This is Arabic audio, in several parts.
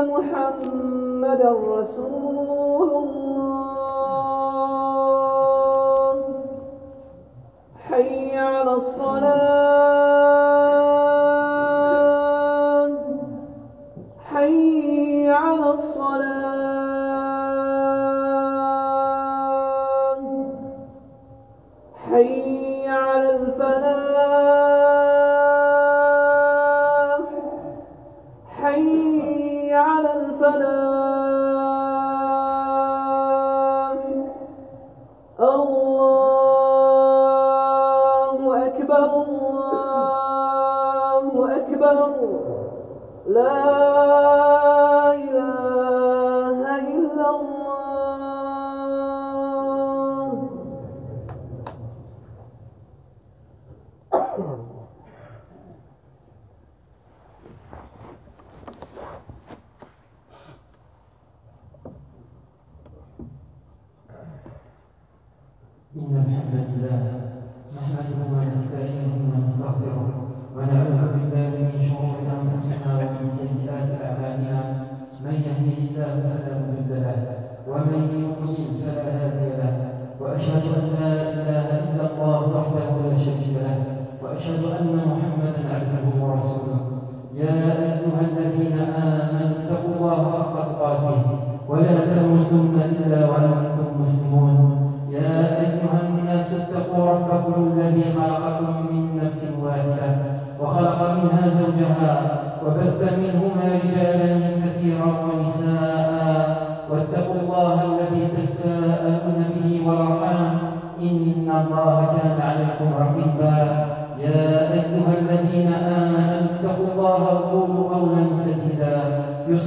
محمدا رسول الله. أكبر لا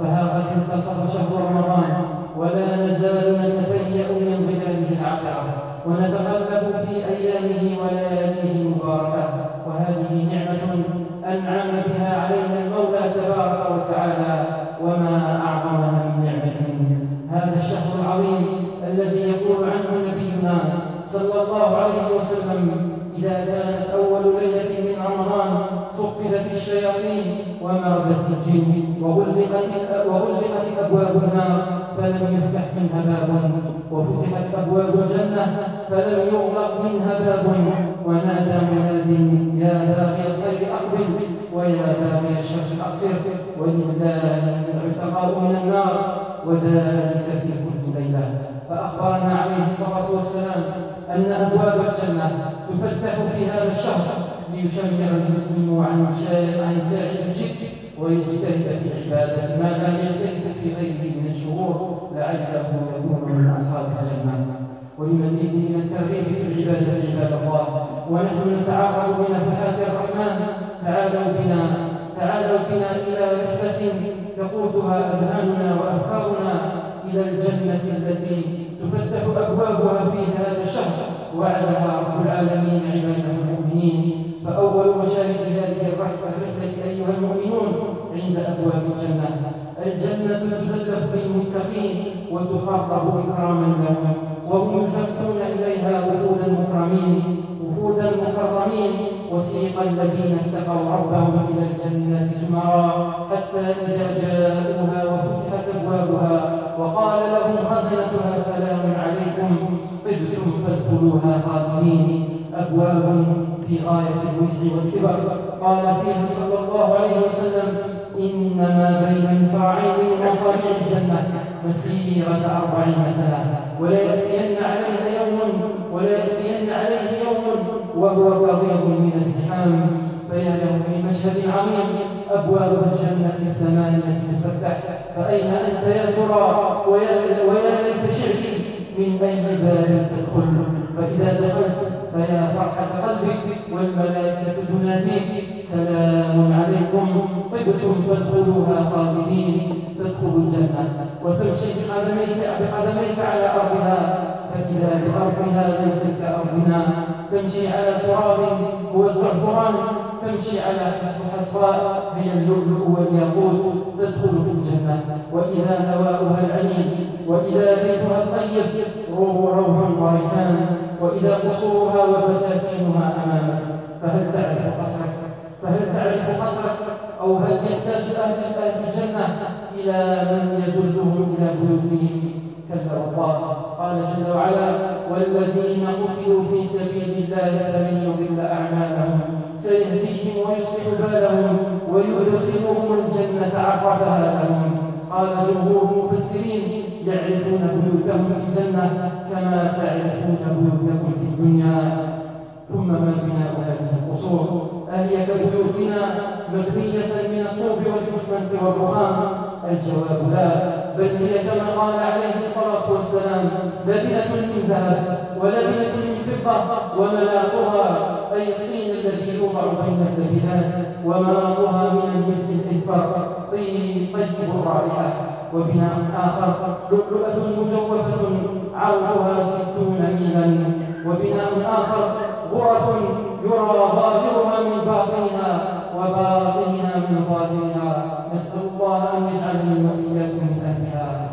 فها قد انتصف شهر رمضان ولا نزال نتفيأ من ظلاله العقرة ونتقلب في أيامه ولياليه المباركة وهذه نعمة أنعم بها علينا المولى تبارك وتعالى وما أعظمها من نعمة. هذا الشهر العظيم الذي يقول عنه نبينا صلى الله عليه وسلم إذا كانت أول ليلة من رمضان صفدت الشياطين ومردت الجن وغلقت أبواب النار فلم يفتح منها باب وفتحت أبواب الجنة فلم يغلق منها باب ونادى مناد يا باغي الخير أقبل ويا باغي الشر أقصر ولله العتقاء من النار وذلك في كل ليلة. فأخبرنا عليه الصلاة والسلام أن أبواب الجنة تفتح في هذا الشهر ليشمر المسلم عن عن ساعد الجد ويجتهد في عبادة ما لا يجتهد في غيره من الشهور لعله يكون من أصحاب الجنة. ولمزيد من الترغيب في العبادة عباد الله. ونحن نتعرض بنفحات الرحمن. تعالوا بنا تعالوا بنا إلى رحلة تقودها أذهاننا وأفكارنا إلى الجنة التي تفتح أبوابها في هذا الشهر. وعدها رب العالمين عباده المؤمنين. فأول مشاهد هذه الرحلة أيها المؤمنون عند أبواب الجنة. الجنة تزلف بالمتقين وتقرب إكراما لهم وهم يسبقون إليها وفودا مكرمين وفودا مكرمين وسيق الذين اتقوا ربهم إلى الجنة زمرا حتى إذا جاءوها وفتحت أبوابها وقال لهم خزنتها سلام عليكم طبتم فادخلوها خالدين أبواب في غاية الوسع والكبر. قال فيها صلى الله عليه وسلم إنما بين مصراعين من مصاريع الجنة مسيرة أربعين سنة ولا يأتين عليها يوم ولا يأتين عليه يوم وهو قضيب من الزحام. له في مشهد عظيم أبواب الجنة الثمانية تفتح فأين أنت يا ترى؟ ويا ليت شعري من أين باب تدخل فإذا دخلت فيا فرحة قلبك والملائكة تناديك سلام عليكم. طبتم فادخلوها خالدين. تدخل الجنة. وتمشي بقدميك بقدميك على أرضها. فإذا بأرضها ليست كأرضنا. تمشي على تراب هو الزعفران تمشي على حصواء هي اللؤلؤ والياقوت. تدخل في الجنة. وإذا هواؤها العليم وإذا ريحها الطيب روح وريحان وإذا قصورها وبساتينها أمامك فهل تعرف قصرك؟ فهل تعرف قصرك؟ أو هل يحتاج أهل أهل الجنة إلى من يدلهم إلى بيوتهم؟ كلا والله قال جل وعلا والذين قتلوا في سبيل الله فلن يضل أعمالهم. سيهديهم ويصلح بالهم ويدخلهم الجنة عرفها لهم. قال جمهور المفسرين يعرفون بيوتهم في الجنة كما تعرفون بيوتكم في الدنيا. ثم ما بناء هذه القصور. أهي كبيوتنا مبنية من الطوب والإسمنت والرخام الجواب لا بل هي كما قال عليه الصلاة والسلام لبنة من ذهب ولبنة من فضة وملاطها أي الطين الذي يوضع بين اللبنات وملاطها من المسك الإذفر طين طيب الرائحة. وبناء آخر لؤلؤة مجوفة عرضها ستون ميلا. وبناء آخر غرف يرى ظاهرها من باطنها وباطنها من ظاهرها نسأل الله أن يجعلني وإياكم من أهلها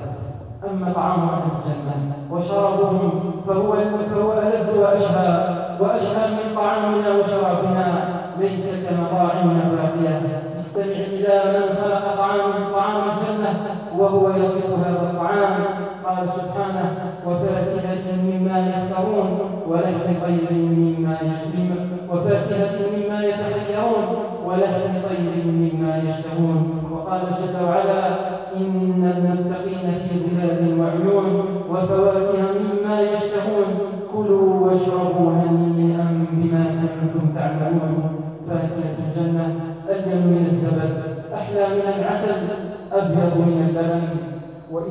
أما طعام أهل الجنة وشرابهم فهو فهو ألذ وأشهى. وأشهى من طعامنا وشرابنا. ليس كمطاعمنا باقية. استمع إلى من خلق طعام طعام الجنة. وهو يصف هذا الطعام. قال سبحانه وفاكهة مما يختارون ولحم طير مما يشتهون وفاكهة مما يتخيرون ولحم طير مما يشتهون. وقال جل وعلا إن المتقين في ظلال وعيون وفواكه مما يشتهون. كلوا واشربوا هنيئا بما كنتم تعملون.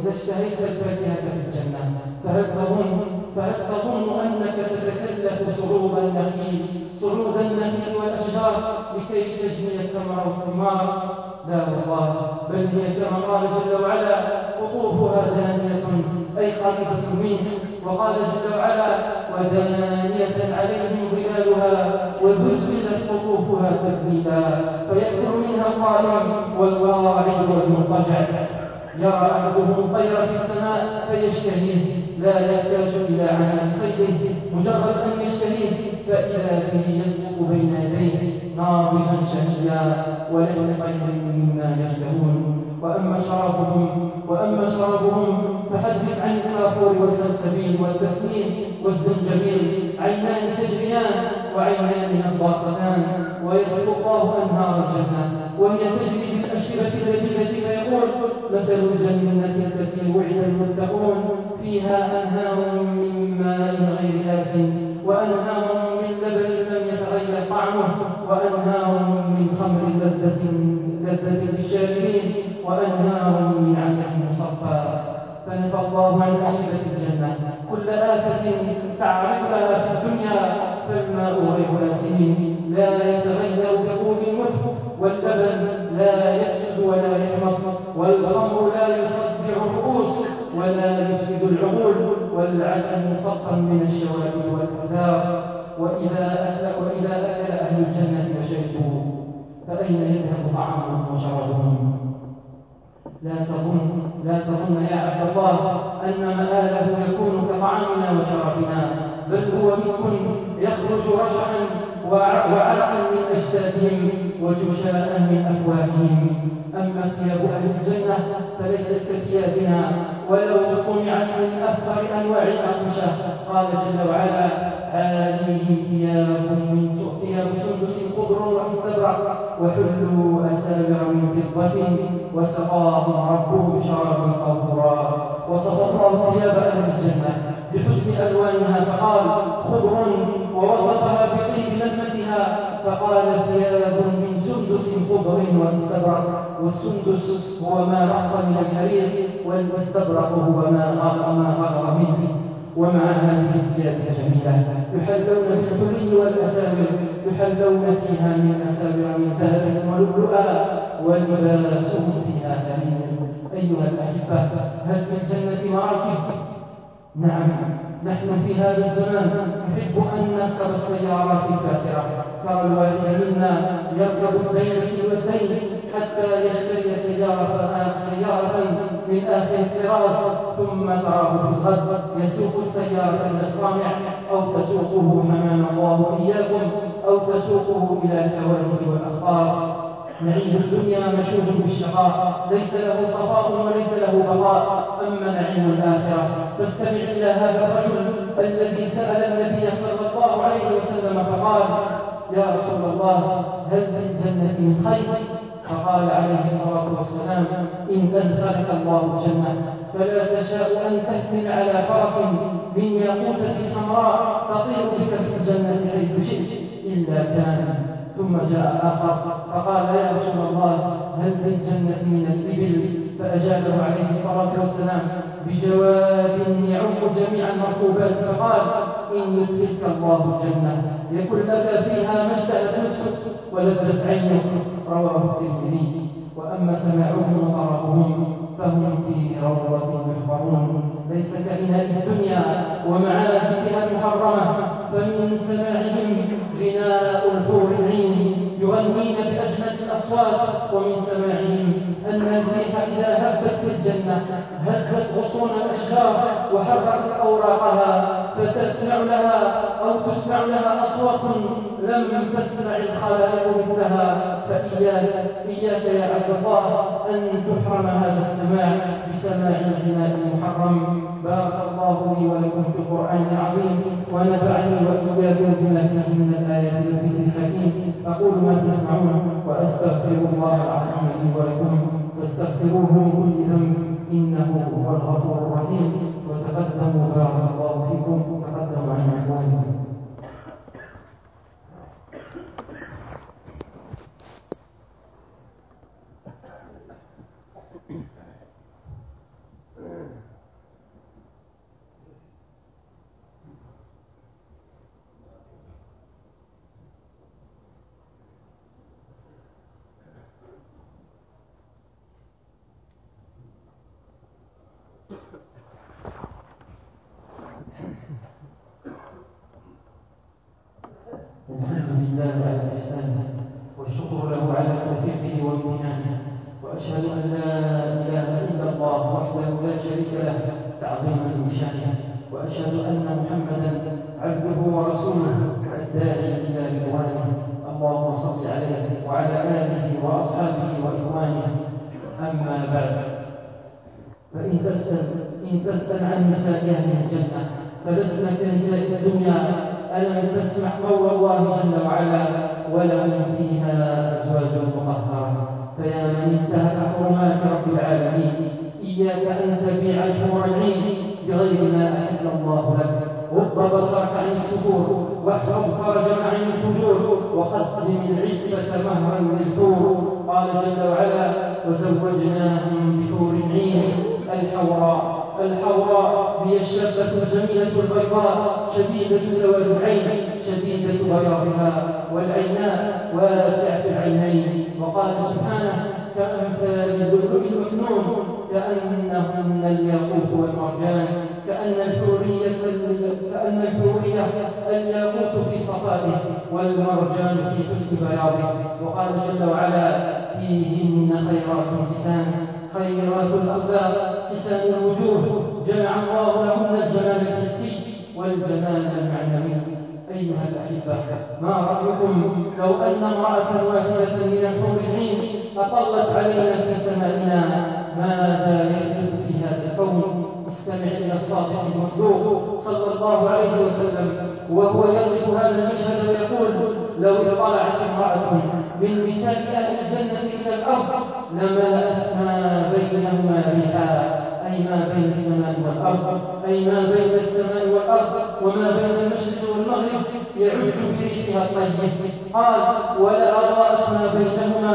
وإذا اشتهيت الفاكهة في الجنة فهل تظن فهل تظن أنك تتكلف صعود النخيل؟ صعود النخيل والأشجار لكي تجني الثمر والثمار؟ لا والله بل هي كما قال جل وعلا قطوفها دانية أي قريبة منه. وقال جل وعلا ودانية عليهم ظلالها وذللت قطوفها تذليلا. فيأكل منها القائم والواعد والمضطجع يرى أحدهم الطير في السماء فيشتهيه. لا يحتاج إلى عمل صيده. مجرد أن يشتهيه فإذا به يسبق بين يديه. ناضجا شهيا ولحم طير مما يشتهون. وأما شرابهم وأما شرابهم فحدث عن الكافور والسلسبيل والتسنيم والزنجبيل. عينان تجريان وعينان نضاقتان ويصف الله أنهار الجنة. وهي تجري بالأشربة اللذيذة فيقول مثل الجنة التي وعد المتقون فيها أنهار من ماء غير آسن وأنهار من لبن لم يتغير طعمه وأنهار من خمر لذة لذة للشاربين وأنهار من عسل مصفى. فنفى الله عن أشربة الجنة. كل آفة تعرض لها في الدنيا فالماء غير آسن لا يتغير ككوب الملك واللبن لا يفسد ولا يحمض والخمر لا يصدع الرؤوس ولا يفسد العقول والعسل مصفى من الشوائب والكثار وإذا أكل أهل الجنة وشربوا فأين يذهب طعامهم وشرابهم؟ لا تظن لا تظن يا عبد الله أن مآله يكون كطعامنا وشرابنا بل هو مسك يخرج رشحا وعرقا من أجسادهم. وجشاء من أفواههم. أما ثياب أهل الجنة فليست كثيابنا ولو صنعت من أفضل أنواع الأقمشة. قال جل وعلا هذه ثياب من ثياب سندس خضر واستبرق وحلوا أساور من فضة وسقاهم ربهم شرابا طهورا. ثياب أهل الجنة بحسن ألوانها فقال خضر. ووصفها بطيب ملمسها فقال ثياب من سندس خضر واستبرق والسندس هو ما رق من الحرير والاستبرق هو ما غار ما غار منه ومع هذه الثياب الجميلة يحلون بالحلي والأساور يحلون فيها من أساور من ذهب ولؤلؤا ولباسهم فيها حرير أيها الأحبة هل في الجنة مراكب؟ نعم. نحن في هذا الزمان نحب أن نركب السيارات الفاخرة ترى الواحد منا يركب بين الدين حتى يشتري سيارة سيارة من آخر الطراز ثم تراه في الغد. يسوق السيارة إلى الصانع أو تسوقه حمام الله وإياكم أو تسوقه إلى الكواكب والأخبار. نعيم الدنيا مشهود بالشقاء. ليس له صفاء وليس له بقاء. أما نعيم الآخرة. فاستمع إلى هذا الرجل الذي سأل النبي صلى الله عليه وسلم فقال يا رسول الله هل من خير؟ فقال عليه الصلاة والسلام إن أدخلك الله الجنة. فلا تشاء أن تحمل على فرس من ياقوتة حمراء تطير بك في الجنة حيث شئت إلا كان ثم جاء آخر فقال يا رسول الله هل في الجنة من الإبل؟ فأجابه عليه الصلاة والسلام بجواب يعم جميع المركوبات. فقال إن يدخلك الله الجنة يكن لك فيها ما اشتهت نفسك ولذت عينك. رواه الترمذي. وأما سماعهم وقرأهم فهم في روضة يحضرون. ليس كإناء الدنيا ومعازفها المحرمة. فمن سماعهم غناء الحور العين يغنين بأجمل الأصوات ومن سماعهم. أن الريح إذا هبت في الجنة هزت غصون الأشجار وحركت أوراقها فتسمع لها أو تسمع لها أصوات لم تسمع الخلائق مثلها. فإياك إياك يا عبد الله أن تحرم هذا السماع بسماع الغناء المحرم. بارك الله لي ولكم في القرآن العظيم ونفعني وإياكم بما فيه من الآيات الذكر الحكيم. أقول ما تسمعون وأستغفر الله العظيم لي ولكم. فاستغفروه من كل ذنب. إنه هو الغفور الرحيم. وتقدموا بارك الله فيكم. تقدموا عن إخوانكم الحمد لله على إحسانه والشكر له على توفيقه وامتنانه وأشهد أن لا إله إلا الله وحده لا شريك له تعظيما لشانه وأشهد أن محمدا عبده ورسوله الداعي إلى رضوانه اللهم صل عليه وعلى آله وأصحابه وإخوانه أما بعد فإن تسأل إن تسأل عن نساء أهل الجنة فلسنا كنساء الدنيا ألم تسمع قول الله جل وعلا ولهم فيها أزواج مطهرة. فيا من انتهك حرمات رب العالمين إياك أن تبيع الحور العين بغير ما أحل الله لك. غض بصرك عن السفور واحفظ فرجك عن الفجور وقدم العفة مهرا للحور. قال جل وعلا وزوجناهم بحور عين الحوراء الحوراء هي الشابة الجميلة البيضاء شديدة سواد العين شديدة بياضها والعيناء واسعة العينين. وقال سبحانه كأمثال اللؤلؤ المكنون كأنهن الياقوت والمرجان. كأن الحورية كأن الحورية الياقوت في صفائه والمرجان في حسن بياضه وقال جل وعلا فيهن خيرات حسان خيرات الأخلاق حسان الوجوه جمع الله لهن الجمال الحسي والجمال المعنوي. أيها الأحبة ما رأيكم لو أن امرأة واحدة من الحور العين أطلت علينا في سمائنا؟ ماذا يحدث في هذا الكون أستمع إلى الصادق المصدوق صلى الله عليه وسلم وهو يصف هذا المشهد ويقول لو اطلعت امرأة من نساء أهل الجنة إلى الأرض لملأت ما بينهما ريحا أي ما بين السماء والأرض أي ما بين السماء والأرض وما بين المشرق والمغرب يعج بريحها الطيب. قال ولا أضاءت ما بينهما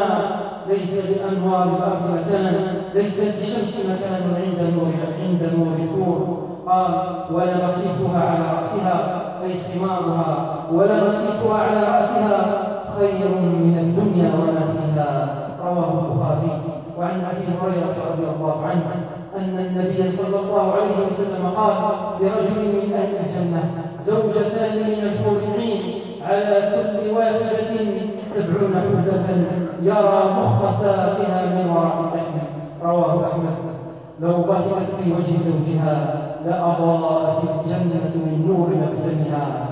ليس لأنوار الأرض مكان ليس للشمس مكان عند نور عند نور النور قال ولا نصيفها على رأسها أي حمارها ولا نصيفها على رأسها خير من الدنيا وما فيها. رواه البخاري. وعن أبي هريرة رضي الله عنه أن النبي صلى الله عليه وسلم قال لرجل من أهل الجنة زوجتان من الحور العين على كل واحدة سبعون حلة يرى مخ ساقها من وراء اللحم رواه أحمد. لو ضحكت في وجه زوجها لأضاءت الجنة من نور مبسمها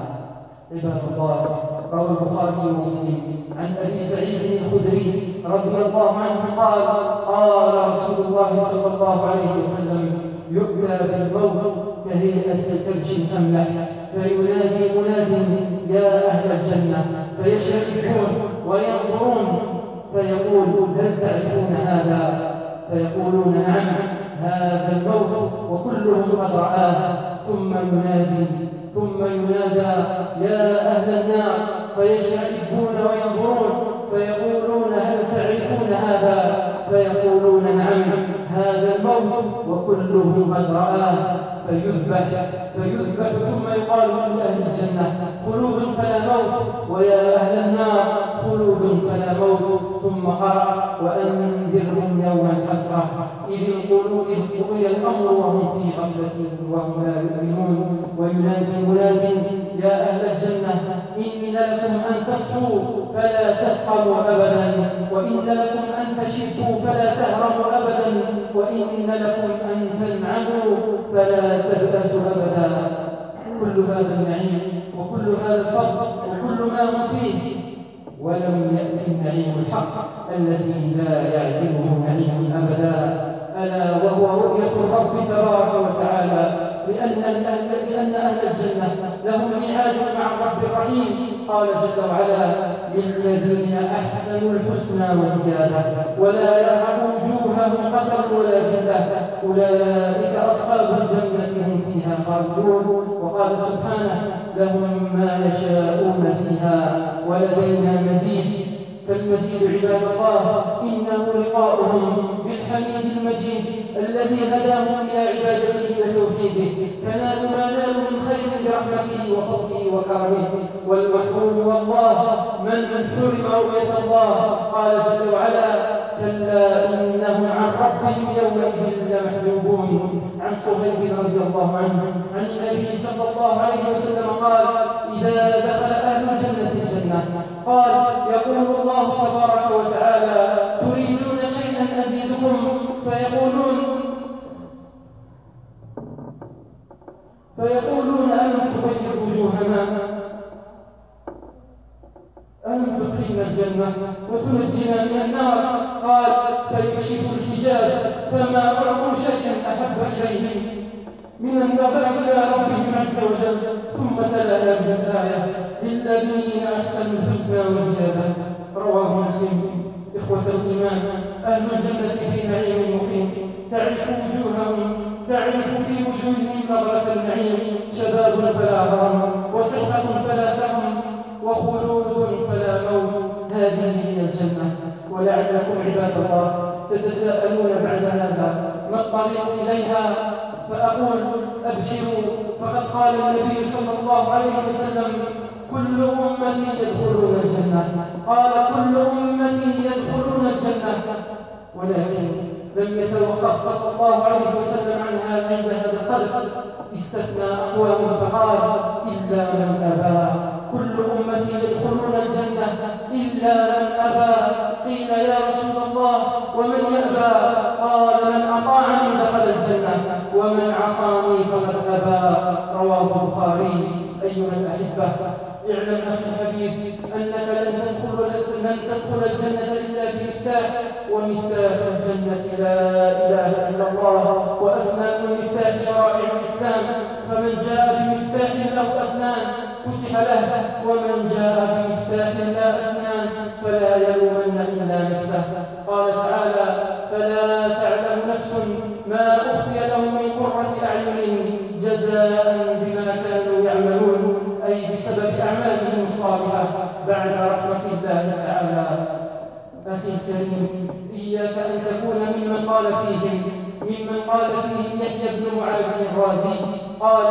عباد الله روى البخاري ومسلم. عن أبي سعيد الخدري رضي الله عنه قال قال رسول الله صلى الله عليه وسلم يؤتى بالموت كهيئة الكبش الاملح فينادي مناد يا أهل الجنة فيشركون وينظرون فيقول هل تعرفون هذا؟ فيقولون نعم هذا الموت وكلهم قد رآه ثم ينادي ثم ينادى يا أهل النار فيشركون وينظرون فيقولون هل تعرفون هذا؟ فيقولون نعم هذا الموت وكلهم قد رآه. فيذبح فيذبح ثم يقال لأهل الجنة خلود فلا موت ويا أهل النار خلود فلا موت. ثم قرأ وأنذرهم يوم الحسرة إذ القلوب إذ الأمر وهم في غفلة وهم لا يؤمنون. وينادي مناد يا أهل الجنة إن لكم أن تصحوا فلا تسقموا أبدا وإن لكم أن تشفوا فلا تهرموا أبدا وإن لكم أن تنعموا فلا تبأسوا أبدا. كل هذا النعيم وكل هذا الفضل وكل ما هم فيه. ولم يأتي النعيم الحق الذي لا يعدله نعيم أبدا. ألا وهو رؤية الرب تبارك وتعالى لأن أهل الجنة لهم ميعاد مع الرب الرحيم. قال جل وعلا للذين أحسنوا الحسنى وزيادة ولا يرهب وجوههم قدر ولا ذلة أولئك أصحاب الجنة هم فيها خالدون. وقال سبحانه لهم ما يشاءون فيها ولدينا مزيد. فالمزيد عباد الله إنه لقاؤهم بالحميد المجيد الذي هداهم إلى عبادته وتوحيده. فنالوا ما نالوا من خير برحمته وفضله وكرمه. والمحروم والله من حرم رؤية الله. قال جل وعلا كلا إنهم عن ربهم يومئذ لمحجوبون. عن صهيب رضي الله عنه عن النبي صلى الله عليه وسلم قال إذا دخل أهل الجنة قال يقول الله تبارك وتعالى تريدون شيئا أزيدكم؟ فيقولون فيقولون ألم تبيض وجوهنا ألم تدخلنا الجنة وتنجنا من النار. قال فيكشف الحجاب فما أعطوا شيئا أحب إليه من النظر إلى ربهم عز وجل ثم تلا هذه الآية. للذين أحسنوا الحسنى وزيادة رواه مسلم. إخوة الإيمان أهل الجنة في نعيم مقيم. تعرف وجوههم تعرف في وجوههم نظرة النعيم. شباب فلا هرم وصحة فلا سقم وخلود فلا موت. هذه هي الجنة. ولعلكم عباد الله تتساءلون بعد هذا. ما الطريق إليها؟ فأقول أبشروا. فقد قال النبي صلى الله عليه وسلم كل أمتي يدخلون الجنة. قال كل أمتي يدخلون الجنة. ولكن لم يتوقف صلى الله عليه وسلم عنها عند هذا القدر استثنى أقوام فقال إلا من أبى. كل أمتي يدخلون الجنة إلا من أبى. قيل يا رسول الله ومن يأبى؟ قال من أطاعني دخل الجنة ومن عصاني فقد أبى. رواه البخاري أيها الأحبة. اعلم أخي الحبيب أنك لن تدخل لن تدخل الجنة إلا بمفتاح ومفتاح الجنة لا إله إلا الله وأسنان مفتاح شرائع الإسلام. فمن جاء بمفتاح له أسنان فتح له ومن جاء بمفتاح لا أسنان فلا يلومن إلا نفسه. قال تعالى فلا تعلم نفس ما أخفي لهم جزاء بما كانوا يعملون. أي بسبب أعمالهم الصالحة بعد رحمة الله تعالى. أخي الكريم إياك أن تكون ممن قال فيهم ممن قال فيهم يحيى بن معاذ الرازي قال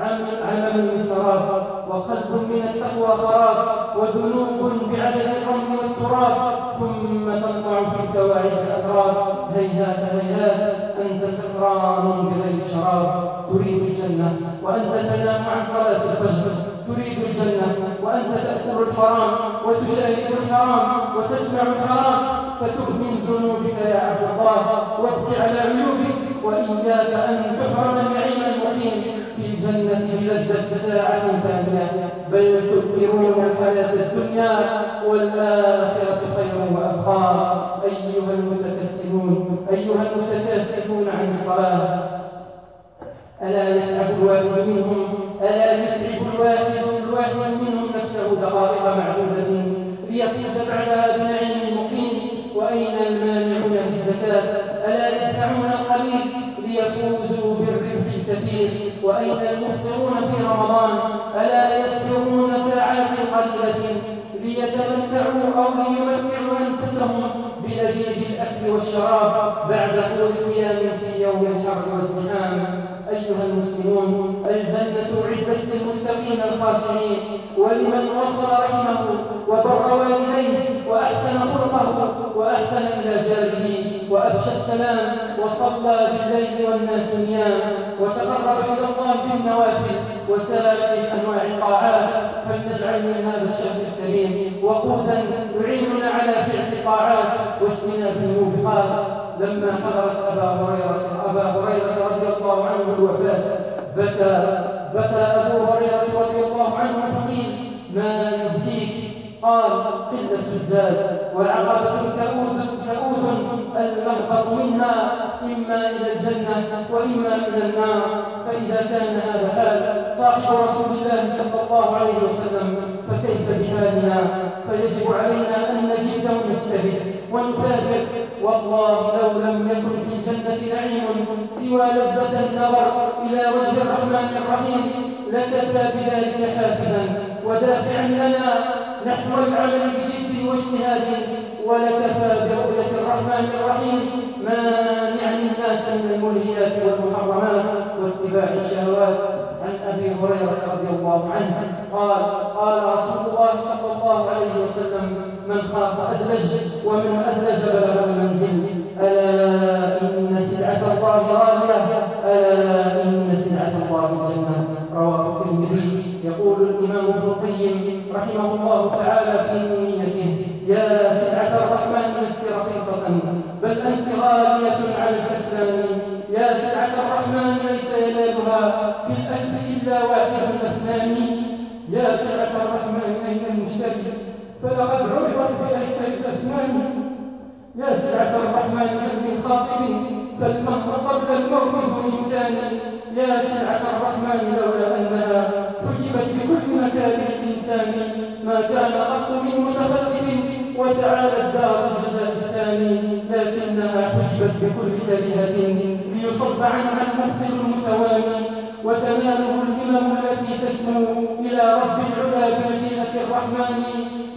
عمل, عمل سراب وقلب من التقوى خراب وذنوب بعدد الرمل والتراب ثم تطمع في الكواعب الأتراب. هيهات هيهات أنت سكران بغير شراب تريد الجنة وأنت تنام عن صلاة الفجر. تريد الجنة وأنت تأكل الحرام وتشاهد الحرام وتسمع الحرام فتب من ذنوبك يا عبد الله وابكي على عيوبك وإياك أن تحرم النعيم المقيم. في الجنة بلذة ساعة ثانية بل تؤثرون الحياة الدنيا والآخرة خير وأبقى. أيها المتكسلون أيها المتكاسلون عن الصلاة. ألا يتعب الواحد منهم ألا يتعب الواحد الواحد منهم نفسه دقائق معدودة ليفوز بعدها بنعيم مقيم وأين المانعون بالزكاة ألا يدفعون القليل ليفوزوا بالربح الكثير؟ وأين المفطرون في رمضان؟ ألا يسبقون ساعات قليلة ليتمتعوا أو ليمتعوا أنفسهم بلذيذ الأكل والشراب بعد طول قيام في يوم الحر والزحام؟ الخاشعين ولمن وصل رحمه وبر والديه وأحسن خلقه وأحسن إلى جاره وأبشى السلام وصلى بالليل والناس نيام وتقرب إلى الله بالنوافل وسائر أنواع الطاعات فلنجعل من هذا الشخص الكريم وقوتا يعيننا على فعل الطاعات واجتناب الموبقات لما حضرت أبا هريرة أبا هريرة رضي الله عنه الوفاة. بكى بكى الزاد وعقبة كؤود كؤود المهبط منها إما إلى الجنة وإما إلى النار. فإذا كان هذا حال صاحب رسول الله صلى الله عليه وسلم فكيف بحالنا؟ فيجب علينا أن نجد ونجتهد ونثابر والله لو لم يكن في الجنة نعيم سوى لذة النظر إلى وجه الرحمن الرحيم لكفى بذلك حافزا ودافعا لنا. نحو العمل بجد واجتهاد ولكفى برؤية الرحمن الرحيم. مانعا الناس من الملهيات والمحرمات واتباع الشهوات. عن أبي هريرة رضي الله عنه قال قال رسول الله صلى الله عليه وسلم من خاف أدلج ومن أدلج بلغ المنزل. ألا إن سلعة الله غاليه ألا إن يقول الإمام ابن القيم رحمه الله تعالى في نيته يا سلعه الرحمن لست رخيصه بل أنت غالية على الكسلان يا سلعه الرحمن ليس ينالها في الألف إلا واحد اثنان يا سعة الرحمن أين المشتري فلقد عرضت بأيسر الأثمان يا سعة الرحمن أين الخاطب فالمهر قبل الموت بإمكان يا سعة الرحمن لولا أنها حجبت بكل مكان الإنسان ما كان قط من متخلف وتعالى الدار الجزاء الثاني لكنها حجبت بكل كريهة ليصد عنها المبطل المتواني وتناله الهمم التي تسمو إلى رب العلا بمشيئة الرحمن.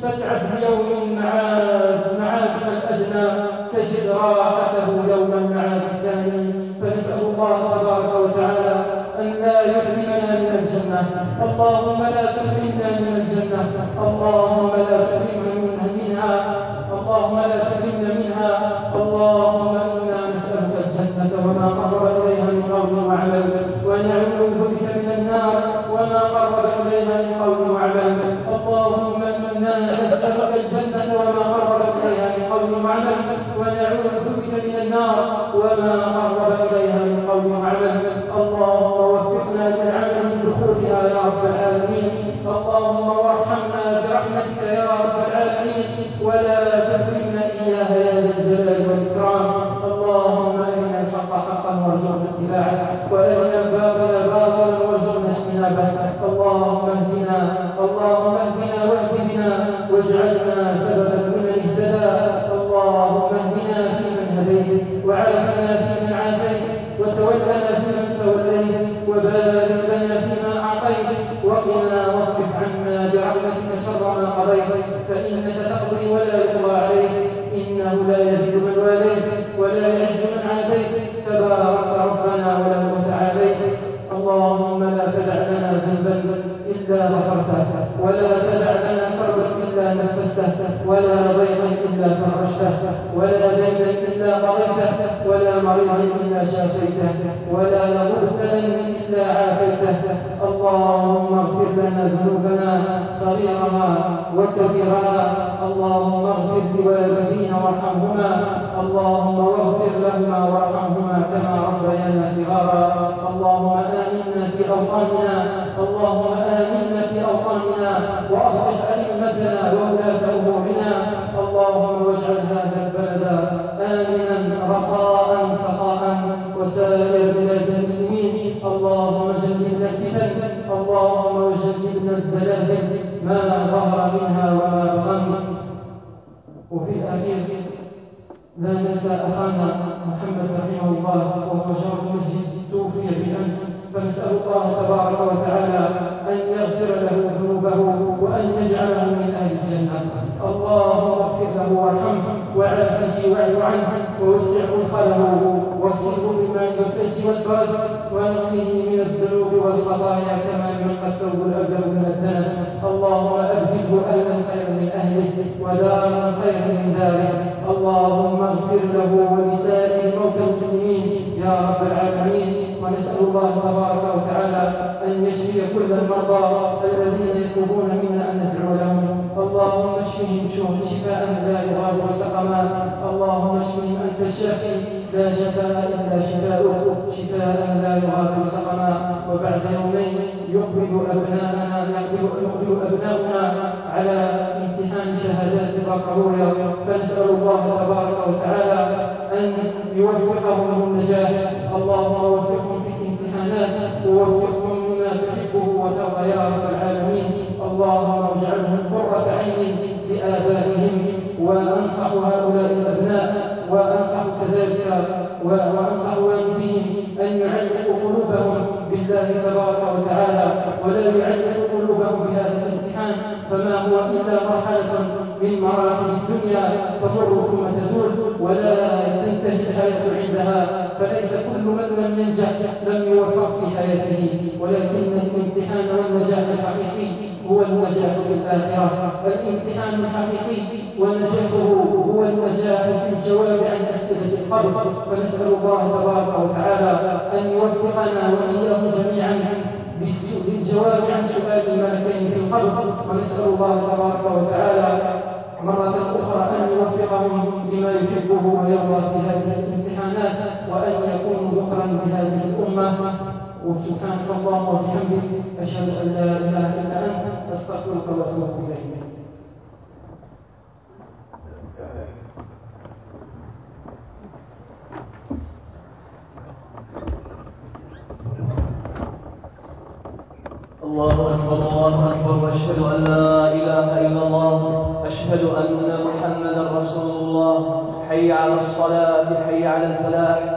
فاتعب يوم معاد معادك الأدنى تجد راحته يوم المعاد الثاني. فنسأل الله تبارك وتعالى أن لا يحرمنا من الجنة. اللهم لا تحرمنا من الجنة. اللهم لا تحرمنا منها اللهم لا تحرمنا منها. اللهم إنا نسألك الجنة وما قرب إليها من قول وعمل. ونعوذ بك من النار وما قرب إليها من قول وعمل. اللهم إنا نسألك الجنة وما قرب إليها من قول وعمل. ونعوذ بك من النار وما قرب إليها من قول وعمل. صغارا اللهم آمنا في أوطاننا اللهم آمنا في أوطاننا وأصلح أئمتنا وولاة أمورنا. اللهم واجعل هذا البلد آمنا رخاء سخاء وسائر بلاد المسلمين. اللهم جنبنا الفتن اللهم وجنبنا الزلازل ما ظهر منها وما بطن وفي الأخير لا ننسى أخانا محمد رحمه الله وهو جار المسجد توفي بالأمس فنسأل الله تبارك وتعالى أن يغفر له ذنوبه وأن يجعله من أهل الجنة. اللهم اغفر له وارحمه وعافه وأعف عنه ووسع مدخله واغسله بالماء والثلج والبرد ونقيه من الذنوب والخطايا كما ينقى الثوب الابيض من الدنس. اللهم أبدله أهلا خيرا من أهله ودارا خيرا من داره. كل المرضى الذين يطلبون منا أن ندعو لهم. اللهم اشفهم شفاء لا يغادر سقما اللهم اشفهم انت الشافي لا شفاء إلا شفاؤك. شفاء لا يغادر سقما وبعد يومين يقبل أبناءنا يقبل أبناؤنا على امتحان شهادات البكالوريا فنسأل الله تبارك وتعالى أن يوفقهم للنجاح اللهم وفقهم في الامتحانات ووفقهم وترضى يا رب العالمين. اللهم اجعلهم قرة عين لآبائهم وأنصح هؤلاء الأبناء وأنصح كذلك وأنصح والديهم أن يعلقوا قلوبهم بالله تبارك وتعالى ولا يعلقوا قلوبهم بهذا الامتحان. فما هو إلا مرحلة من مراحل الدنيا تمر ثم تزول ولا تنتهي الحياة عندها. فليس كل من لم ينجح لم يوفق في حياته ولكن الامتحان والنجاح الحقيقي هو النجاح في الآخرة. الامتحان الحقيقي ونجاحه هو النجاح في الجواب عن أسئلة القبر. فنسأل الله تبارك وتعالى أن يوفقنا وإياكم جميعا بالجواب عن سؤال الملكين في القبر. ونسأل الله تبارك وتعالى مرة أخرى أن يوفقهم لما يحبه ويرضى في هذه الامتحانات وأن يكونوا ذكرا لهذه الأمة. وسبحانك اللهم وبحمدك أشهد أن لا إله إلا أنت أستغفرك وأتوب إليك. الله أكبر الله أكبر وأشهد أن لا إله إلا الله أشهد أن محمدا رسول الله. حي على الصلاة حي على الفلاح.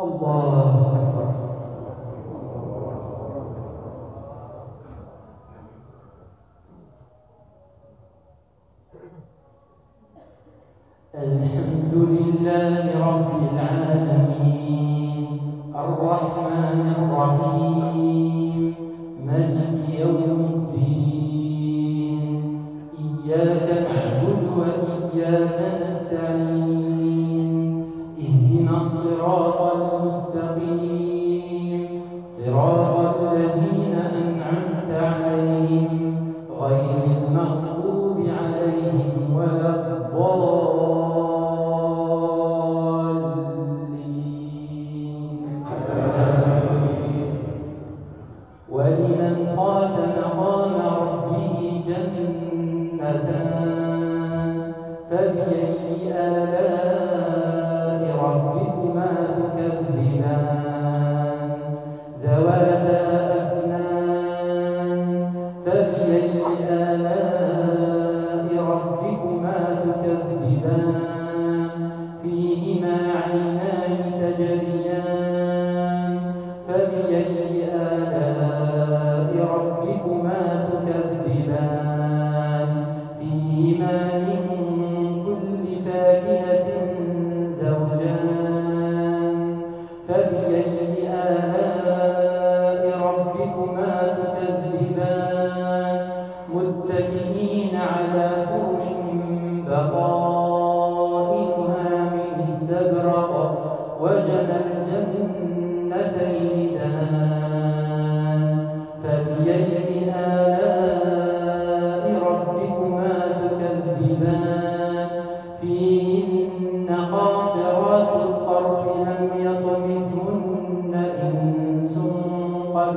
الله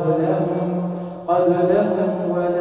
قبلهم قبلهم ولا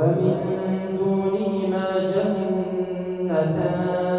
ومن دونهما جنتان.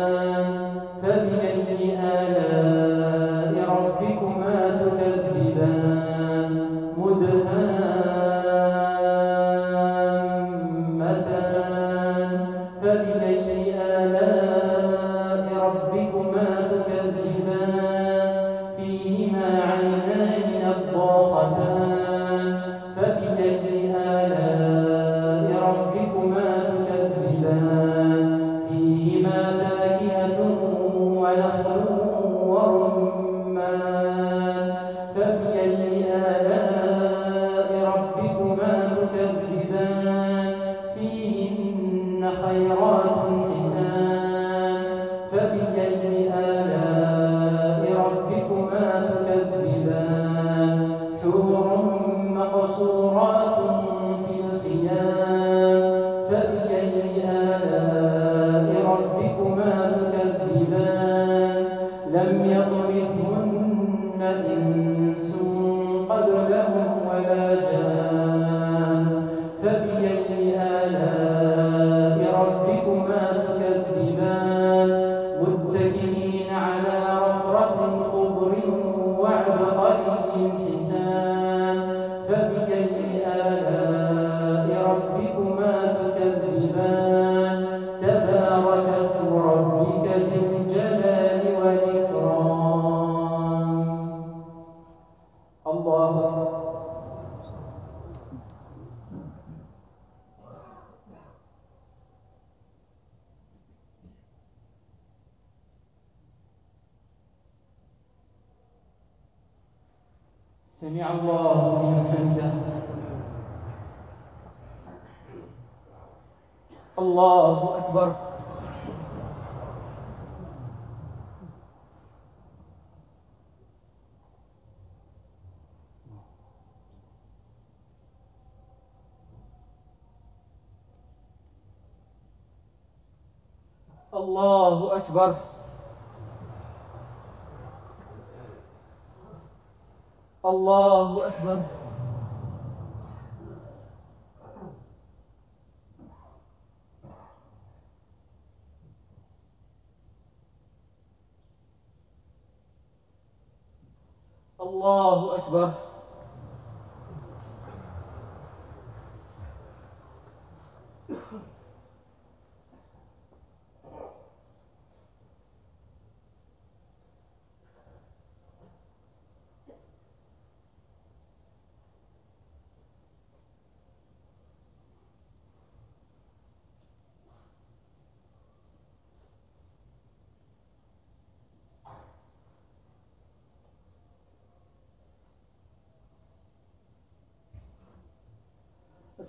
الله أكبر.